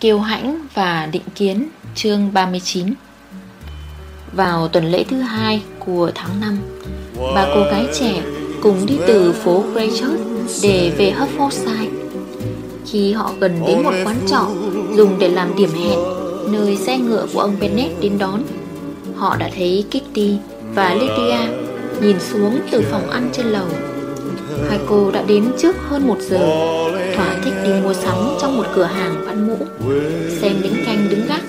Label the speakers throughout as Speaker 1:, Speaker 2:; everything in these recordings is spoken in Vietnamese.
Speaker 1: Kiêu hãnh và định kiến, chương 39 Vào tuần lễ thứ hai của tháng 5 Ba cô gái trẻ cùng đi từ phố Greychurch để về Hertfordshire. Khi họ gần đến một quán trọ dùng để làm điểm hẹn Nơi xe ngựa của ông Bennett đến đón, Họ đã thấy Kitty và Lydia nhìn xuống từ phòng ăn trên lầu. Hai cô đã đến trước hơn một giờ Thỏa thích đi mua sắm trong một cửa hàng bán mũ, Xem lính canh đứng gác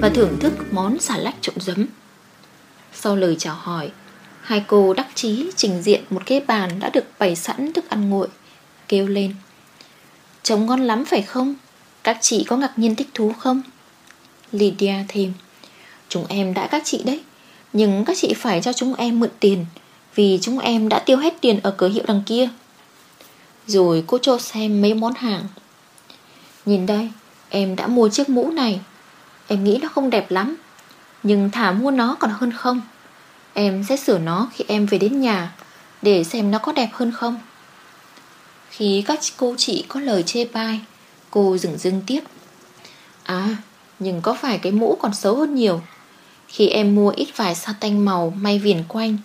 Speaker 1: Và thưởng thức món xà lách trộn giấm Sau lời chào hỏi, Hai cô đắc chí trình diện một cái bàn đã được bày sẵn thức ăn nguội, Kêu lên Trông ngon lắm phải không? Các chị có ngạc nhiên thích thú không? Lydia thêm Chúng em đã các chị đấy, Nhưng các chị phải cho chúng em mượn tiền Vì chúng em đã tiêu hết tiền ở cửa hiệu đằng kia rồi cô cho xem mấy món hàng. Nhìn đây, Em đã mua chiếc mũ này. Em nghĩ nó không đẹp lắm, Nhưng thả mua nó còn hơn không? Em sẽ sửa nó khi em về đến nhà Để xem nó có đẹp hơn không? Khi các cô chị có lời chê bai, Cô dừng dưng tiếp. À Nhưng có phải cái mũ còn xấu hơn nhiều? Khi em mua ít vài sa tanh màu May viền quanh,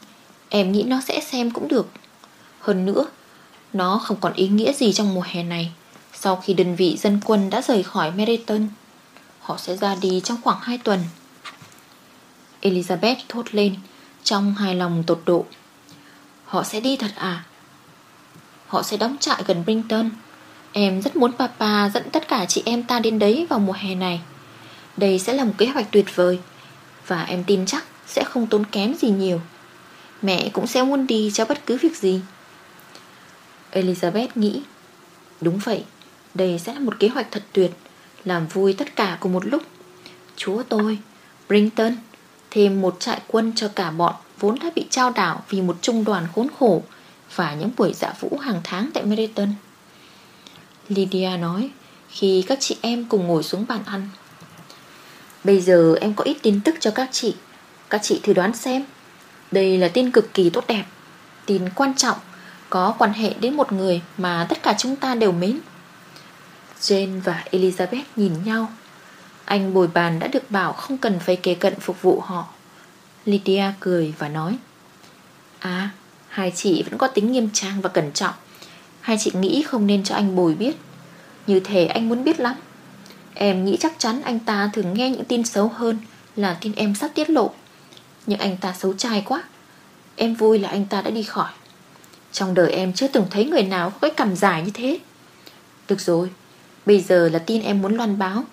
Speaker 1: Em nghĩ nó sẽ xem cũng được. Hơn nữa nó không còn ý nghĩa gì trong mùa hè này. Sau khi đơn vị dân quân đã rời khỏi Meriton Họ sẽ ra đi trong khoảng 2 tuần. Elizabeth thốt lên Trong hài lòng tột độ. Họ sẽ đi thật à? Họ sẽ đóng trại gần Brinton. Em rất muốn papa dẫn tất cả chị em ta đến đấy vào mùa hè này. Đây sẽ là một kế hoạch tuyệt vời, Và em tin chắc sẽ không tốn kém gì nhiều. Mẹ cũng sẽ muốn đi cho bất cứ việc gì. Elizabeth nghĩ. Đúng vậy, Đây sẽ là một kế hoạch thật tuyệt, Làm vui tất cả cùng một lúc. Chúa tôi Brinton Thêm một trại quân cho cả bọn Vốn đã bị trao đảo vì một trung đoàn khốn khổ Và những buổi dạ vũ hàng tháng tại Meriton Lydia nói, Khi các chị em cùng ngồi xuống bàn ăn. Bây giờ em có ít tin tức cho các chị. Các chị thử đoán xem. Đây là tin cực kỳ tốt đẹp, Tin quan trọng. Có quan hệ đến một người mà tất cả chúng ta đều mến. Jane và Elizabeth nhìn nhau. Anh bồi bàn đã được bảo không cần phải kề cận phục vụ họ. Lydia cười và nói À, hai chị vẫn có tính nghiêm trang và cẩn trọng. Hai chị nghĩ không nên cho anh bồi biết. Như thể anh muốn biết lắm. Em nghĩ chắc chắn anh ta thường nghe những tin xấu hơn Là tin em sắp tiết lộ. Nhưng anh ta xấu trai quá. Em vui là anh ta đã đi khỏi. Trong đời em chưa từng thấy người nào có cái cằm dài như thế. Được rồi Bây giờ là tin em muốn loan báo.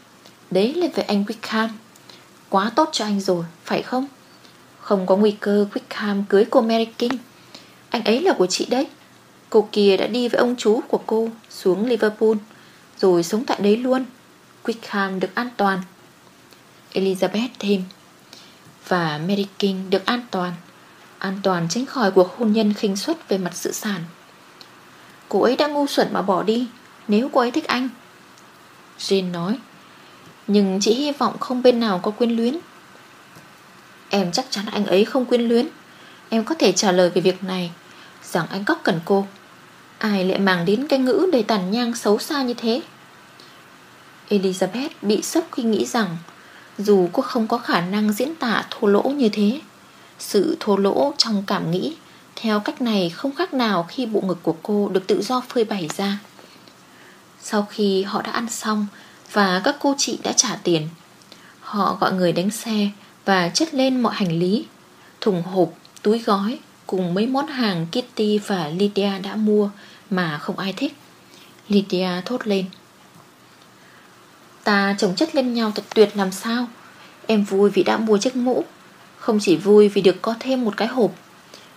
Speaker 1: Đấy là về anh Wickham Quá tốt cho anh rồi, phải không? Không có nguy cơ Wickham cưới cô Mary King. Anh ấy là của chị đấy. Cô kia đã đi với ông chú của cô Xuống Liverpool Rồi sống tại đấy luôn. Wickham được an toàn. Elizabeth thêm. Và Mary King được an toàn. An toàn tránh khỏi cuộc hôn nhân khinh suất về mặt sự sản. Cô ấy đã ngu xuẩn mà bỏ đi, Nếu cô ấy thích anh. Jane nói, Nhưng chị hy vọng không bên nào có quyến luyến. Em chắc chắn anh ấy không quyến luyến. Em có thể trả lời về việc này, Rằng anh cóc cần cô. Ai lại mang đến cái ngữ đầy tàn nhang xấu xa như thế? Elizabeth bị sốc khi nghĩ rằng, Dù cô không có khả năng diễn tả thô lỗ như thế sự thô lỗ trong cảm nghĩ. Theo cách này không khác nào khi bộ ngực của cô được tự do phơi bày ra. Sau khi họ đã ăn xong Và các cô chị đã trả tiền Họ gọi người đánh xe Và chất lên mọi hành lý Thùng hộp, túi gói Cùng mấy món hàng Kitty và Lydia đã mua Mà không ai thích. Lydia thốt lên. Ta chồng chất lên nhau thật tuyệt làm sao? Em vui vì đã mua chiếc mũ. Không chỉ vui vì được có thêm một cái hộp.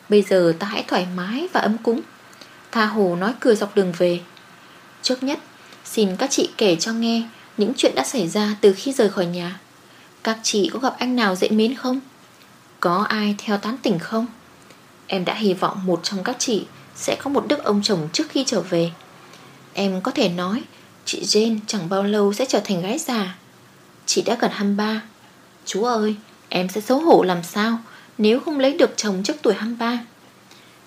Speaker 1: Bây giờ ta hãy thoải mái và ấm cúng. Tha hồ nói cười dọc đường về. Trước nhất, Xin các chị kể cho nghe Những chuyện đã xảy ra từ khi rời khỏi nhà. Các chị có gặp anh nào dễ mến không? Có ai theo tán tỉnh không? Em đã hy vọng một trong các chị Sẽ có một đức ông chồng trước khi trở về. Em có thể nói, Chị Jane chẳng bao lâu sẽ trở thành gái già. Chị đã gần 23 Chú ơi Em sẽ xấu hổ làm sao Nếu không lấy được chồng trước tuổi 23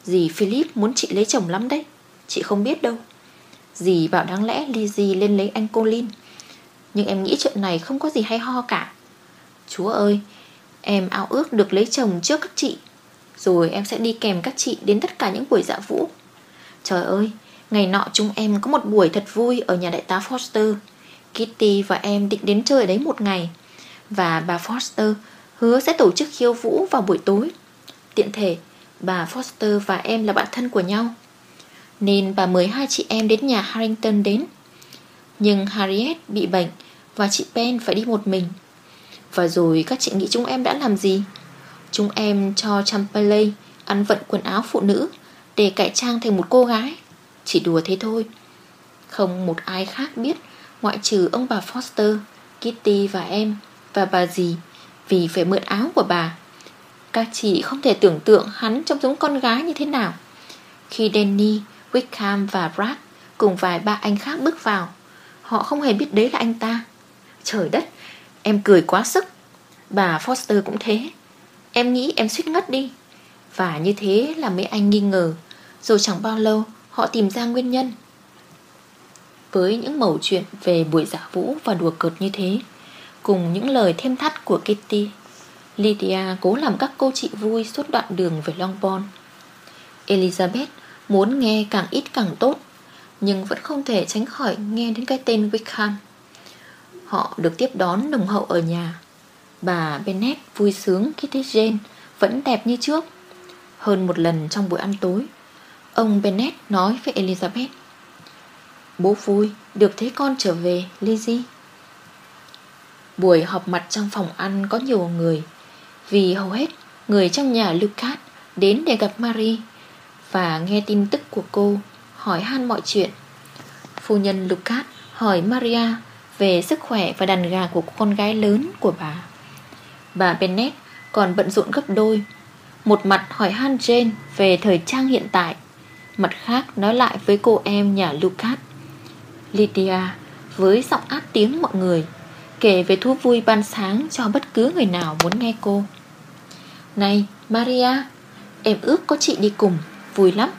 Speaker 1: Dì Philip muốn chị lấy chồng lắm đấy, Chị không biết đâu. Dì bảo đáng lẽ Lizzie lên lấy anh Colin. Nhưng em nghĩ chuyện này không có gì hay ho cả. Chúa ơi, Em ao ước được lấy chồng trước các chị. Rồi em sẽ đi kèm các chị Đến tất cả những buổi dạ vũ. Trời ơi, Ngày nọ chúng em có một buổi thật vui Ở nhà đại tá Foster. Kitty và em định đến chơi ở đấy một ngày. Và bà Foster hứa sẽ tổ chức khiêu vũ vào buổi tối. Tiện thể, Bà Foster và em là bạn thân của nhau. Nên bà mời hai chị em đến nhà Harrington đến. Nhưng Harriet bị bệnh Và chị Pen phải đi một mình. Và rồi các chị nghĩ chúng em đã làm gì? Chúng em cho Chamberlain ăn vận quần áo phụ nữ Để cải trang thành một cô gái. Chỉ đùa thế thôi. Không một ai khác biết Ngoại trừ ông bà Foster, Kitty và em Và bà dì vì phải mượn áo của bà. Các chị không thể tưởng tượng hắn trông giống con gái như thế nào. Khi Danny, Wickham và Brad Cùng vài ba anh khác bước vào Họ không hề biết đấy là anh ta. Trời đất Em cười quá sức. Bà Foster cũng thế. Em nghĩ em suýt ngất đi. Và như thế là mấy anh nghi ngờ Rồi chẳng bao lâu họ tìm ra nguyên nhân. Với những mẩu chuyện về buổi giả vũ và đùa cợt như thế Cùng những lời thêm thắt của Kitty. Lydia cố làm các cô chị vui suốt đoạn đường về Longbourn. Elizabeth muốn nghe càng ít càng tốt, Nhưng vẫn không thể tránh khỏi nghe đến cái tên Wickham. Họ được tiếp đón nồng hậu ở nhà. Bà Bennet vui sướng Kitty Jane Vẫn đẹp như trước. Hơn một lần trong buổi ăn tối, Ông Bennet nói với Elizabeth, Bố vui được thấy con trở về Lizzie Buổi họp mặt trong phòng ăn có nhiều người. Vì hầu hết người trong nhà Lucas đến để gặp Marie Và nghe tin tức của cô, Hỏi han mọi chuyện. Phu nhân Lucas hỏi Maria Về sức khỏe và đàn gà của con gái lớn của bà. Bà Bennett còn bận rộn gấp đôi. Một mặt hỏi han Jane về thời trang hiện tại, Mặt khác nói lại với cô em nhà Lucas. Lydia, với giọng át tiếng mọi người Kể về thú vui ban sáng cho bất cứ người nào muốn nghe cô. Này, Maria, Em ước có chị đi cùng, Vui lắm.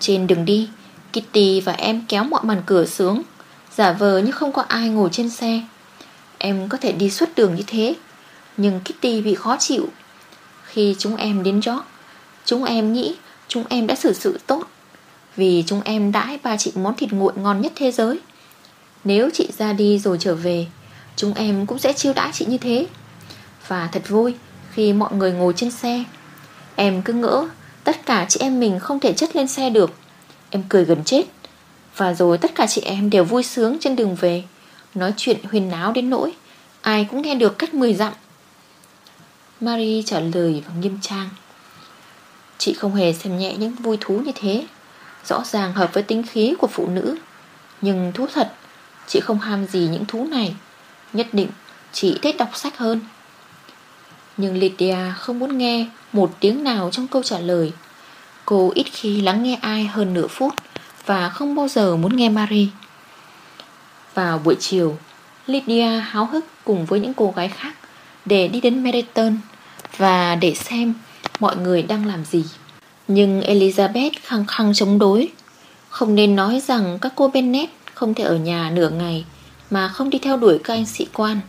Speaker 1: Trên đường đi, Kitty và em kéo mọi màn cửa xuống. Giả vờ như không có ai ngồi trên xe. Em có thể đi suốt đường như thế, Nhưng Kitty bị khó chịu. Khi chúng em đến York Chúng em nghĩ chúng em đã xử sự tốt, Vì chúng em đãi ba chị món thịt nguội ngon nhất thế giới. Nếu chị ra đi rồi trở về Chúng em cũng sẽ chiêu đãi chị như thế. Và thật vui, Khi mọi người ngồi trên xe, Em cứ ngỡ Tất cả chị em mình không thể chất lên xe được. Em cười gần chết. Và rồi tất cả chị em đều vui sướng trên đường về. Nói chuyện huyền náo đến nỗi, Ai cũng nghe được cách 10 dặm. Marie trả lời và nghiêm trang. Chị không hề xem nhẹ những vui thú như thế. Rõ ràng hợp với tính khí của phụ nữ. Nhưng thú thật, Chị không ham gì những thú này. Nhất định chị thích đọc sách hơn. Nhưng Lydia không muốn nghe Một tiếng nào trong câu trả lời. Cô ít khi lắng nghe ai hơn nửa phút Và không bao giờ muốn nghe Marie Vào buổi chiều, Lydia háo hức cùng với những cô gái khác Để đi đến Meriton Và để xem mọi người đang làm gì. Nhưng Elizabeth khăng khăng chống đối. Không nên nói rằng các cô Bennet không thể ở nhà nửa ngày mà không đi theo đuổi các anh sĩ quan.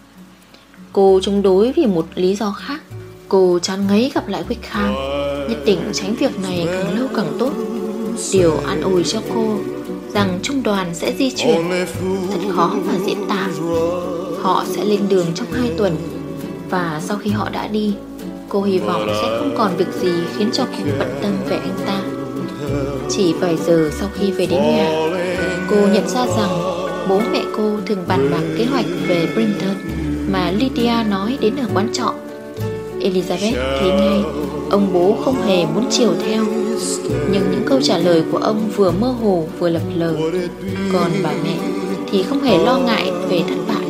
Speaker 1: Cô chống đối vì một lý do khác. Cô chán ngấy gặp lại Wickham Nhất định tránh việc này càng lâu càng tốt. Điều an ủi cho cô Rằng trung đoàn sẽ di chuyển. Thật khó và diễn tả. Họ sẽ lên đường trong 2 tuần. Và sau khi họ đã đi, Cô hy vọng sẽ không còn việc gì Khiến cho cô bận tâm về anh ta. Chỉ vài giờ sau khi về đến nhà, Cô nhận ra rằng Bố mẹ cô thường bàn bạc kế hoạch về Brinton, Mà Lydia nói đến ở quán trọ. Elizabeth thấy ngay, Ông bố không hề muốn chiều theo, Nhưng những câu trả lời của ông vừa mơ hồ vừa lập lờ. Còn bà mẹ thì không hề lo ngại về thất bại,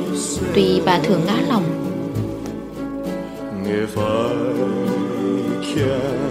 Speaker 1: Tuy bà thường ngã lòng.
Speaker 2: If I can